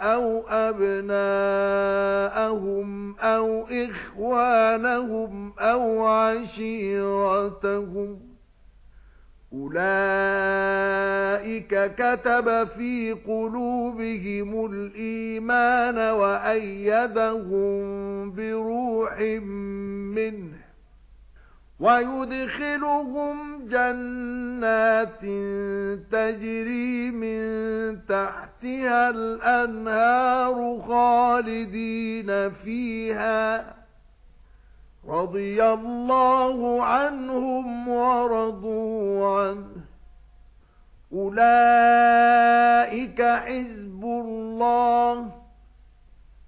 أَوْ أَبْنَاءَهُمْ أَوْ إِخْوَانَهُمْ أَوْ عَشِيرَتَهُمْ أُولَئِكَ كَتَبَ فِي قُلُوبِهِمُ الْإِيمَانَ وَأَيَّدَهُم بِرُوحٍ مِّنْهُ وَيُدْخِلُهُمْ جَنَّاتٍ تَجْرِي مِن تَحْتِهَا الْأَنْهَارُ خَالِدِينَ فِيهَا. رَضِيَ اللَّهُ عَنْهُمْ وَرَضُوا عَنْهُ. أُولَئِكَ حِزْبُ اللَّهِ.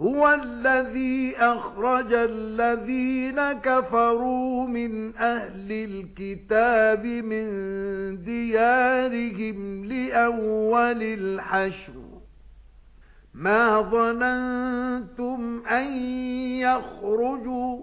هُوَ الَّذِي أَخْرَجَ الَّذِينَ كَفَرُوا مِنْ أَهْلِ الْكِتَابِ مِنْ دِيَارِهِمْ لِأَوَّلِ الْحَشْرِ. مَا ظَنَنْتُمْ أَنْ يَخْرُجُوا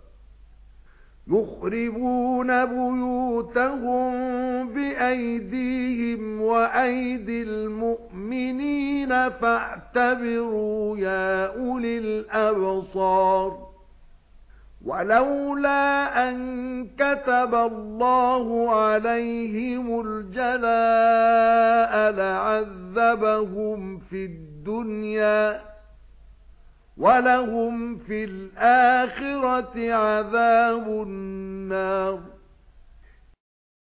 يُخْرِبُونَ بُيُوتَهُم بِأَيْدِيهِمْ وَأَيْدِي الْمُؤْمِنِينَ فَاعْتَبِرُوا يَا أُولِي الْأَبْصَارِ وَلَوْلَا أَن كَتَبَ اللَّهُ عَلَيْهِمُ الْجَلَاءَ لَعَذَّبَهُمْ فِي الدُّنْيَا وَلَهُمْ فِي الْآخِرَةِ عَذَابُ النَّارِ.